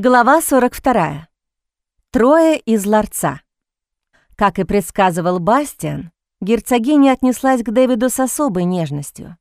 Глава 42. Трое из ларца. Как и предсказывал Бастиан, герцогиня отнеслась к Дэвиду с особой нежностью.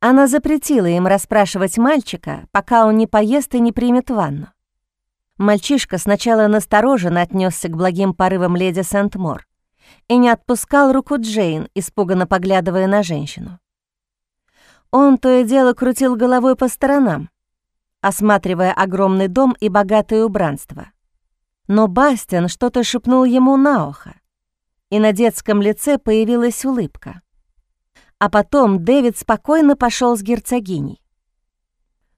Она запретила им расспрашивать мальчика, пока он не поест и не примет ванну. Мальчишка сначала настороженно отнесся к благим порывам леди Сент-Мор и не отпускал руку Джейн, испуганно поглядывая на женщину. Он то и дело крутил головой по сторонам, осматривая огромный дом и богатое убранство. Но Бастиан что-то шепнул ему на ухо, и на детском лице появилась улыбка. А потом Дэвид спокойно пошел с герцогиней.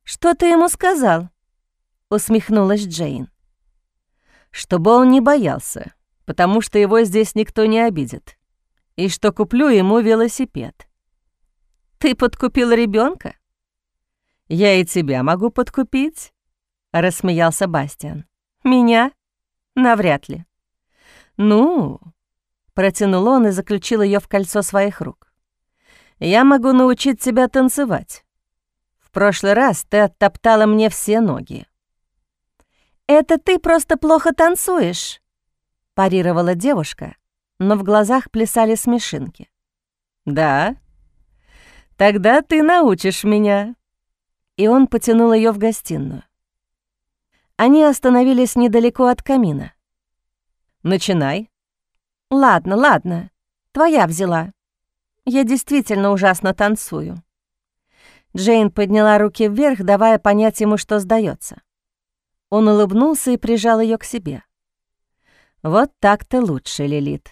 «Что ты ему сказал?» — усмехнулась Джейн. «Чтобы он не боялся, потому что его здесь никто не обидит, и что куплю ему велосипед». «Ты подкупил ребенка? «Я и тебя могу подкупить», — рассмеялся Бастиан. «Меня? Навряд ли». «Ну...» — протянул он и заключил ее в кольцо своих рук. «Я могу научить тебя танцевать. В прошлый раз ты оттоптала мне все ноги». «Это ты просто плохо танцуешь», — парировала девушка, но в глазах плясали смешинки. «Да? Тогда ты научишь меня», и он потянул ее в гостиную. Они остановились недалеко от камина. «Начинай». «Ладно, ладно, твоя взяла. Я действительно ужасно танцую». Джейн подняла руки вверх, давая понять ему, что сдается. Он улыбнулся и прижал ее к себе. «Вот так-то лучше, Лилит».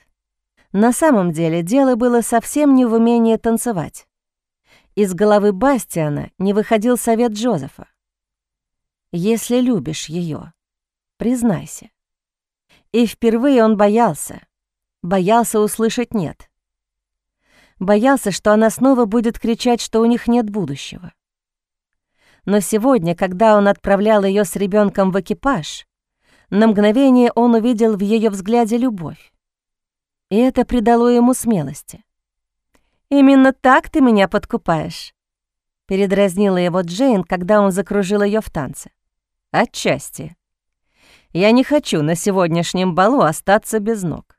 На самом деле дело было совсем не в умении танцевать. Из головы Бастиана не выходил совет Джозефа. «Если любишь ее, признайся». И впервые он боялся, боялся услышать «нет». Боялся, что она снова будет кричать, что у них нет будущего. Но сегодня, когда он отправлял ее с ребенком в экипаж, на мгновение он увидел в ее взгляде любовь. И это придало ему смелости. «Именно так ты меня подкупаешь», — передразнила его Джейн, когда он закружил ее в танце. «Отчасти. Я не хочу на сегодняшнем балу остаться без ног».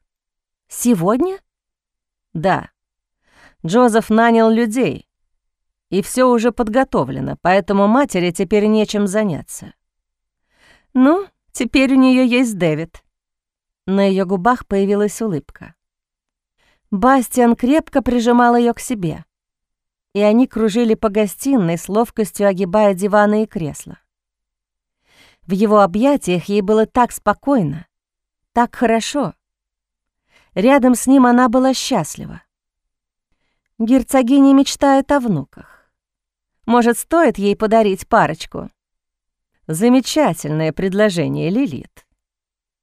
«Сегодня?» «Да. Джозеф нанял людей, и все уже подготовлено, поэтому матери теперь нечем заняться». «Ну, теперь у нее есть Дэвид». На ее губах появилась улыбка. Бастиан крепко прижимал ее к себе, и они кружили по гостиной с ловкостью огибая диваны и кресла. В его объятиях ей было так спокойно, так хорошо. Рядом с ним она была счастлива. Герцогиня мечтает о внуках. Может, стоит ей подарить парочку? Замечательное предложение, Лилит.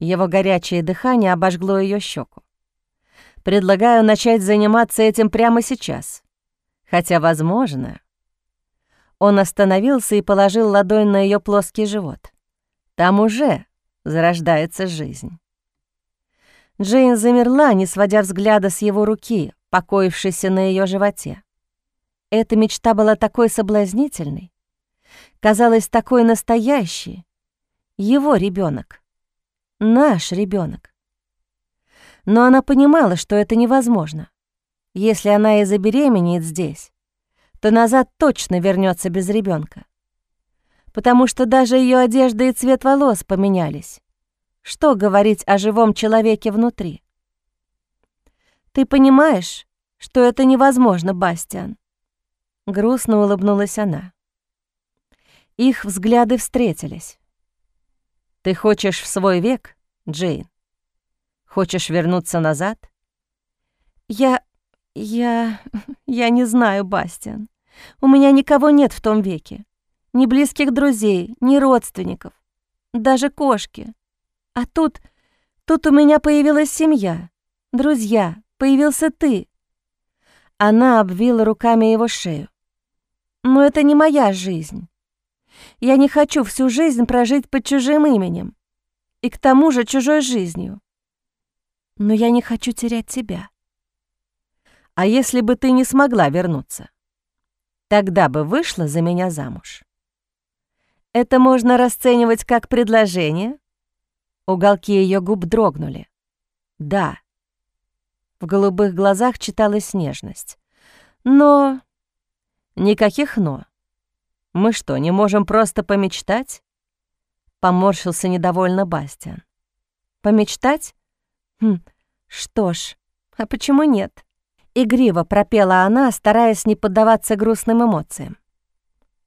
Его горячее дыхание обожгло ее щеку. Предлагаю начать заниматься этим прямо сейчас. Хотя, возможно...» Он остановился и положил ладонь на ее плоский живот. Там уже зарождается жизнь. Джейн замерла, не сводя взгляда с его руки, покоившейся на ее животе. Эта мечта была такой соблазнительной, казалась такой настоящей. Его ребенок, наш ребенок. Но она понимала, что это невозможно. Если она и забеременеет здесь, то назад точно вернется без ребенка, Потому что даже ее одежда и цвет волос поменялись. Что говорить о живом человеке внутри? «Ты понимаешь, что это невозможно, Бастиан?» Грустно улыбнулась она. Их взгляды встретились. «Ты хочешь в свой век, Джейн?» Хочешь вернуться назад? Я... я... я не знаю, Бастиан. У меня никого нет в том веке. Ни близких друзей, ни родственников. Даже кошки. А тут... тут у меня появилась семья, друзья, появился ты. Она обвила руками его шею. Но это не моя жизнь. Я не хочу всю жизнь прожить под чужим именем. И к тому же чужой жизнью но я не хочу терять тебя. А если бы ты не смогла вернуться? Тогда бы вышла за меня замуж. Это можно расценивать как предложение? Уголки ее губ дрогнули. Да. В голубых глазах читалась нежность. Но... Никаких «но». Мы что, не можем просто помечтать? Поморщился недовольно Бастиан. Помечтать? Хм, что ж, а почему нет? Игриво пропела она, стараясь не поддаваться грустным эмоциям.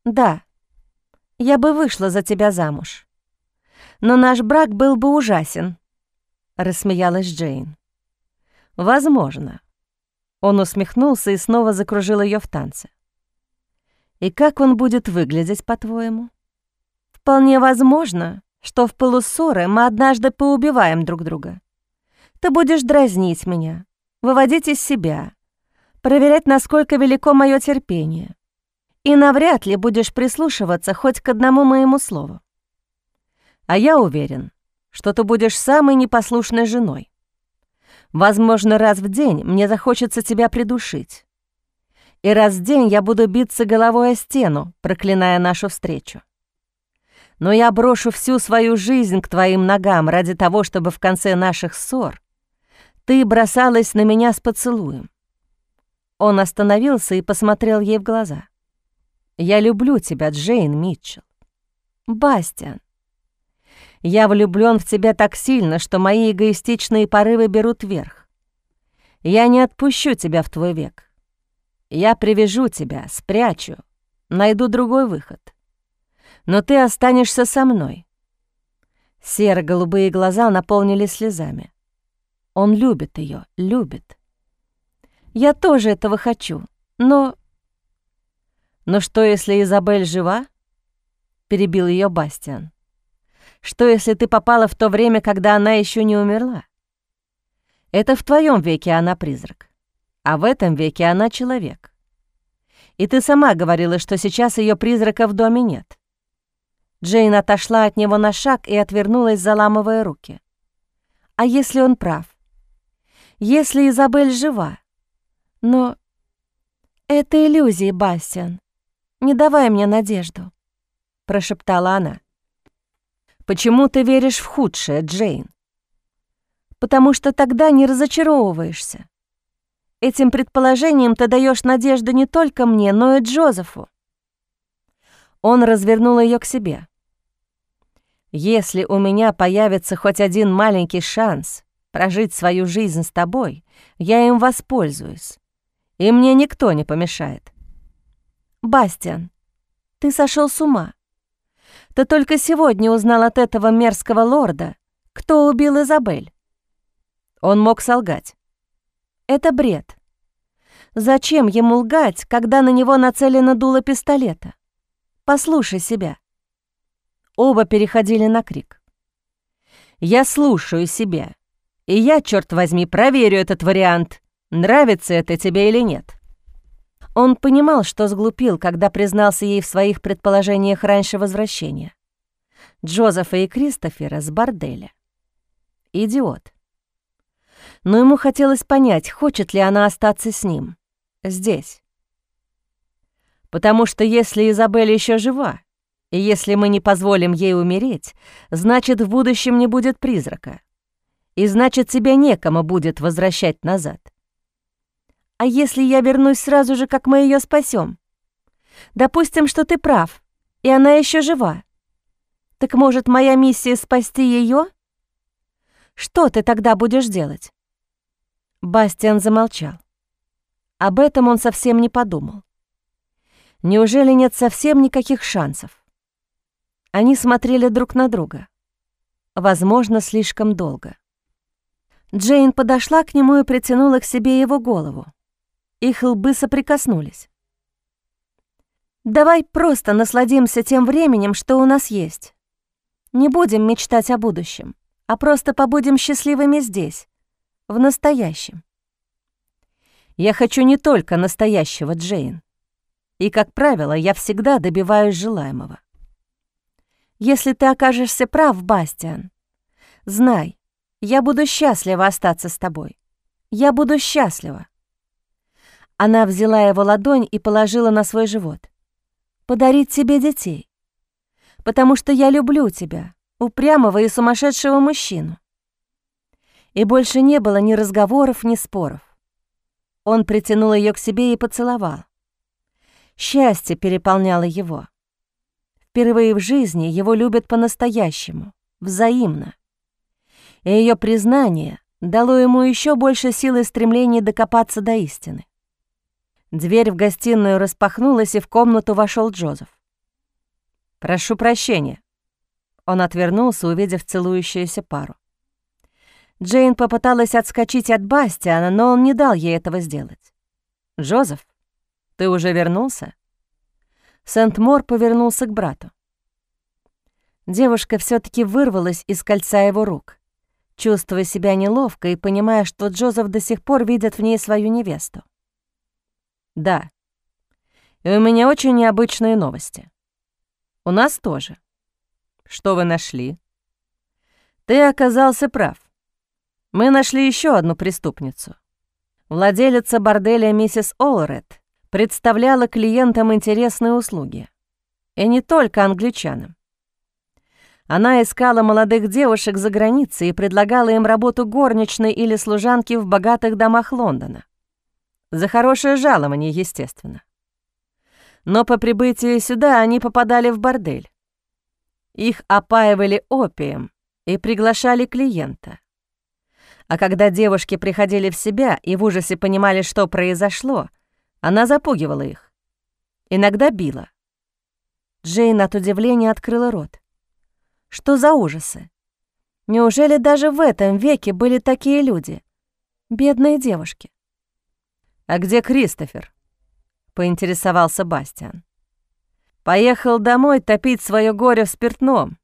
Да, я бы вышла за тебя замуж. Но наш брак был бы ужасен, рассмеялась Джейн. Возможно. Он усмехнулся и снова закружил ее в танце. И как он будет выглядеть, по-твоему? Вполне возможно, что в пылу ссоры мы однажды поубиваем друг друга. Ты будешь дразнить меня, выводить из себя, проверять, насколько велико мое терпение. И навряд ли будешь прислушиваться хоть к одному моему слову. А я уверен, что ты будешь самой непослушной женой. Возможно, раз в день мне захочется тебя придушить и раз в день я буду биться головой о стену, проклиная нашу встречу. Но я брошу всю свою жизнь к твоим ногам ради того, чтобы в конце наших ссор ты бросалась на меня с поцелуем. Он остановился и посмотрел ей в глаза. «Я люблю тебя, Джейн Митчелл. Бастиан, я влюблён в тебя так сильно, что мои эгоистичные порывы берут верх. Я не отпущу тебя в твой век. Я привяжу тебя, спрячу, найду другой выход. Но ты останешься со мной». Серо-голубые глаза наполнились слезами. Он любит ее, любит. Я тоже этого хочу, но... «Но что, если Изабель жива?» — перебил ее Бастиан. «Что, если ты попала в то время, когда она еще не умерла? Это в твоем веке она призрак а в этом веке она человек. И ты сама говорила, что сейчас ее призрака в доме нет. Джейн отошла от него на шаг и отвернулась, заламывая руки. А если он прав? Если Изабель жива? Но это иллюзии, Бастиан. Не давай мне надежду, прошептала она. Почему ты веришь в худшее, Джейн? Потому что тогда не разочаровываешься. Этим предположением ты даешь надежду не только мне, но и Джозефу. Он развернул ее к себе. Если у меня появится хоть один маленький шанс прожить свою жизнь с тобой, я им воспользуюсь, и мне никто не помешает. Бастиан, ты сошел с ума. Ты только сегодня узнал от этого мерзкого лорда, кто убил Изабель. Он мог солгать. Это бред. Зачем ему лгать, когда на него нацелено дуло пистолета? Послушай себя. Оба переходили на крик. Я слушаю себя. И я, черт возьми, проверю этот вариант, нравится это тебе или нет. Он понимал, что сглупил, когда признался ей в своих предположениях раньше возвращения. Джозефа и Кристофера с борделя. Идиот но ему хотелось понять, хочет ли она остаться с ним, здесь. Потому что если Изабель еще жива, и если мы не позволим ей умереть, значит, в будущем не будет призрака. И значит, тебя некому будет возвращать назад. А если я вернусь сразу же, как мы ее спасем? Допустим, что ты прав, и она еще жива. Так может, моя миссия спасти ее? Что ты тогда будешь делать? Бастиан замолчал. Об этом он совсем не подумал. Неужели нет совсем никаких шансов? Они смотрели друг на друга. Возможно, слишком долго. Джейн подошла к нему и притянула к себе его голову. Их лбы соприкоснулись. «Давай просто насладимся тем временем, что у нас есть. Не будем мечтать о будущем, а просто побудем счастливыми здесь, в настоящем. Я хочу не только настоящего Джейн. И, как правило, я всегда добиваюсь желаемого. Если ты окажешься прав, Бастиан, знай, я буду счастлива остаться с тобой. Я буду счастлива. Она взяла его ладонь и положила на свой живот. Подарить тебе детей. потому что я люблю тебя, упрямого и сумасшедшего мужчину. И больше не было ни разговоров, ни споров. Он притянул ее к себе и поцеловал. Счастье переполняло его. Впервые в жизни его любят по-настоящему, взаимно. И ее признание дало ему еще больше силы и стремления докопаться до истины. Дверь в гостиную распахнулась, и в комнату вошел Джозеф. «Прошу прощения». Он отвернулся, увидев целующуюся пару. Джейн попыталась отскочить от Бастиана, но он не дал ей этого сделать. «Джозеф, ты уже вернулся?» Сент-Мор повернулся к брату. Девушка все таки вырвалась из кольца его рук, чувствуя себя неловко и понимая, что Джозеф до сих пор видит в ней свою невесту. «Да. И у меня очень необычные новости. У нас тоже. Что вы нашли?» «Ты оказался прав. Мы нашли еще одну преступницу. Владелица борделя миссис Олред представляла клиентам интересные услуги. И не только англичанам. Она искала молодых девушек за границей и предлагала им работу горничной или служанки в богатых домах Лондона. За хорошее жалование, естественно. Но по прибытии сюда они попадали в бордель. Их опаивали опием и приглашали клиента. А когда девушки приходили в себя и в ужасе понимали, что произошло, она запугивала их. Иногда била. Джейн от удивления открыла рот. Что за ужасы? Неужели даже в этом веке были такие люди? Бедные девушки. «А где Кристофер?» — поинтересовался Бастиан. «Поехал домой топить свое горе в спиртном.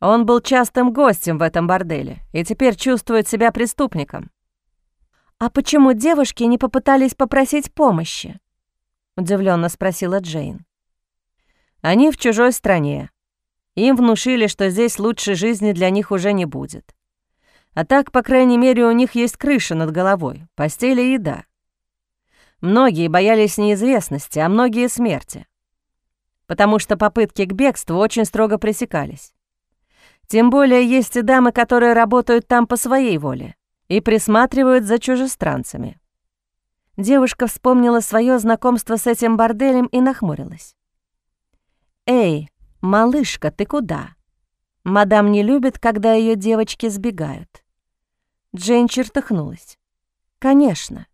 Он был частым гостем в этом борделе и теперь чувствует себя преступником. «А почему девушки не попытались попросить помощи?» — удивленно спросила Джейн. «Они в чужой стране. Им внушили, что здесь лучшей жизни для них уже не будет. А так, по крайней мере, у них есть крыша над головой, постель и еда. Многие боялись неизвестности, а многие — смерти. Потому что попытки к бегству очень строго пресекались. Тем более есть и дамы, которые работают там по своей воле и присматривают за чужестранцами. Девушка вспомнила свое знакомство с этим борделем и нахмурилась. «Эй, малышка, ты куда? Мадам не любит, когда ее девочки сбегают». Джейн чертыхнулась. «Конечно.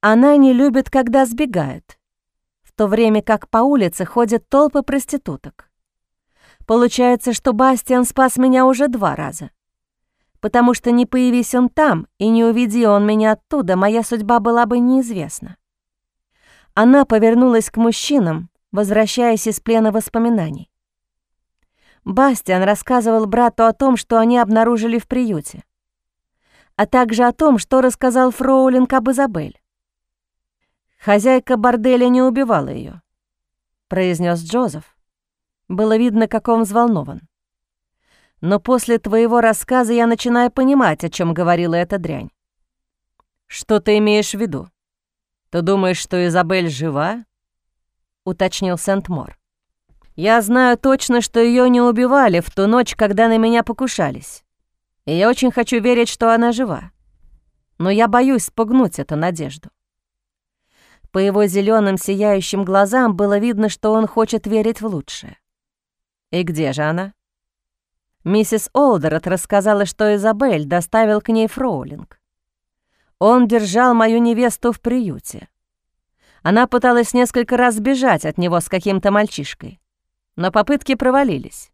Она не любит, когда сбегают, в то время как по улице ходят толпы проституток. Получается, что Бастиан спас меня уже два раза. Потому что не появись он там и не уведи он меня оттуда, моя судьба была бы неизвестна. Она повернулась к мужчинам, возвращаясь из плена воспоминаний. Бастиан рассказывал брату о том, что они обнаружили в приюте, а также о том, что рассказал Фроулинг об Изабель. «Хозяйка борделя не убивала ее, произнес Джозеф, было видно, как он взволнован. Но после твоего рассказа я начинаю понимать, о чем говорила эта дрянь. Что ты имеешь в виду? Ты думаешь, что Изабель жива? Уточнил Сент-Мор. Я знаю точно, что ее не убивали в ту ночь, когда на меня покушались. И я очень хочу верить, что она жива. Но я боюсь спугнуть эту надежду. По его зеленым сияющим глазам было видно, что он хочет верить в лучшее. «И где же она?» Миссис Олдерот рассказала, что Изабель доставил к ней Фроулинг. Он держал мою невесту в приюте. Она пыталась несколько раз бежать от него с каким-то мальчишкой, но попытки провалились.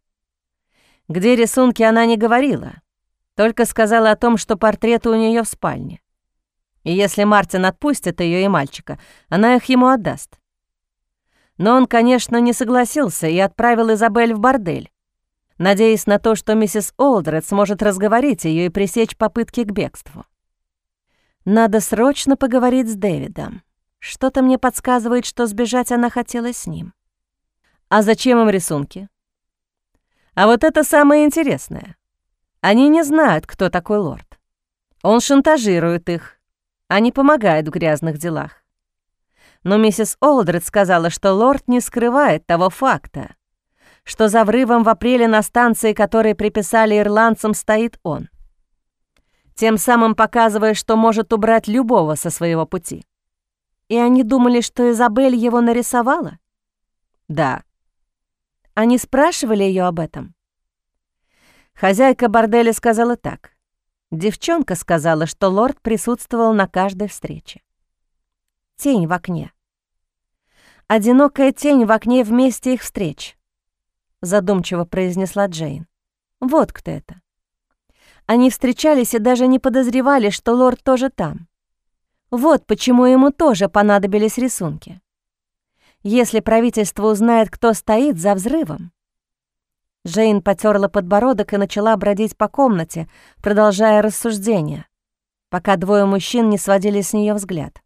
Где рисунки она не говорила, только сказала о том, что портреты у нее в спальне. И если Мартин отпустит ее и мальчика, она их ему отдаст. Но он, конечно, не согласился и отправил Изабель в бордель, надеясь на то, что миссис Олдред сможет разговорить ее и пресечь попытки к бегству. Надо срочно поговорить с Дэвидом. Что-то мне подсказывает, что сбежать она хотела с ним. А зачем им рисунки? А вот это самое интересное. Они не знают, кто такой лорд. Он шантажирует их, а не помогает в грязных делах но миссис Олдред сказала, что лорд не скрывает того факта, что за взрывом в апреле на станции, которой приписали ирландцам, стоит он. Тем самым показывая, что может убрать любого со своего пути. И они думали, что Изабель его нарисовала? Да. Они спрашивали ее об этом? Хозяйка борделя сказала так. Девчонка сказала, что лорд присутствовал на каждой встрече. Тень в окне. Одинокая тень в окне вместе их встреч задумчиво произнесла Джейн. Вот кто это. Они встречались и даже не подозревали, что лорд тоже там. Вот почему ему тоже понадобились рисунки. Если правительство узнает, кто стоит за взрывом... Джейн потерла подбородок и начала бродить по комнате, продолжая рассуждения, пока двое мужчин не сводили с нее взгляд.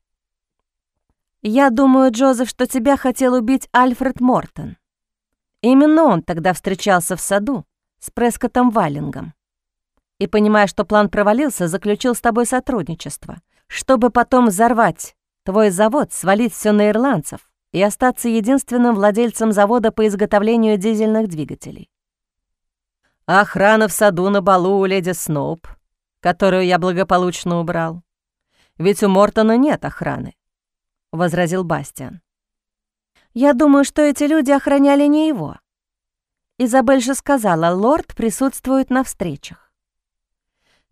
«Я думаю, Джозеф, что тебя хотел убить Альфред Мортон. Именно он тогда встречался в саду с Прескотом Валлингом. И, понимая, что план провалился, заключил с тобой сотрудничество, чтобы потом взорвать твой завод, свалить все на ирландцев и остаться единственным владельцем завода по изготовлению дизельных двигателей. охрана в саду на балу у леди Сноуп, которую я благополучно убрал. Ведь у Мортона нет охраны, — возразил Бастиан. Я думаю, что эти люди охраняли не его. Изабель же сказала, лорд присутствует на встречах.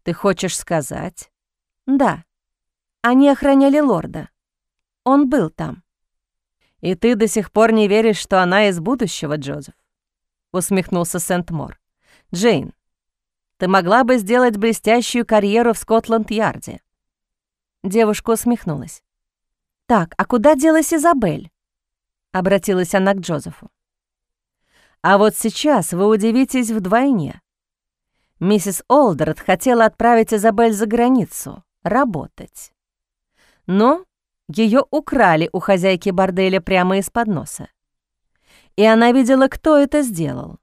Ты хочешь сказать? Да. Они охраняли лорда. Он был там. И ты до сих пор не веришь, что она из будущего, Джозеф? Усмехнулся Сент-Мор. Джейн, ты могла бы сделать блестящую карьеру в Скотланд-Ярде. Девушка усмехнулась. Так, а куда делась Изабель? — обратилась она к Джозефу. «А вот сейчас вы удивитесь вдвойне. Миссис Олдерт хотела отправить Изабель за границу, работать. Но ее украли у хозяйки борделя прямо из-под носа. И она видела, кто это сделал.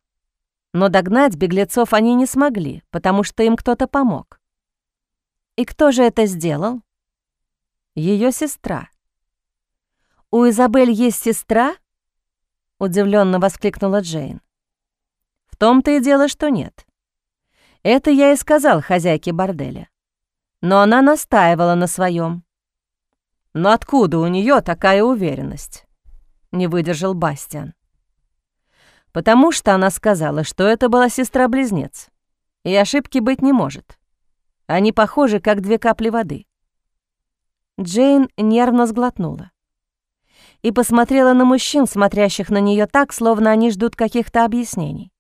Но догнать беглецов они не смогли, потому что им кто-то помог. И кто же это сделал? Ее сестра. «У Изабель есть сестра?» — удивленно воскликнула Джейн. «В том-то и дело, что нет. Это я и сказал хозяйке борделя. Но она настаивала на своем. Но откуда у нее такая уверенность?» — не выдержал Бастиан. «Потому что она сказала, что это была сестра-близнец, и ошибки быть не может. Они похожи, как две капли воды». Джейн нервно сглотнула и посмотрела на мужчин, смотрящих на нее так, словно они ждут каких-то объяснений.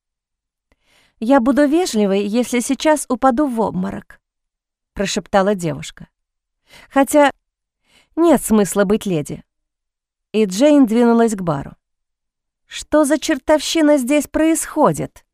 «Я буду вежливой, если сейчас упаду в обморок», — прошептала девушка. «Хотя нет смысла быть леди». И Джейн двинулась к бару. «Что за чертовщина здесь происходит?»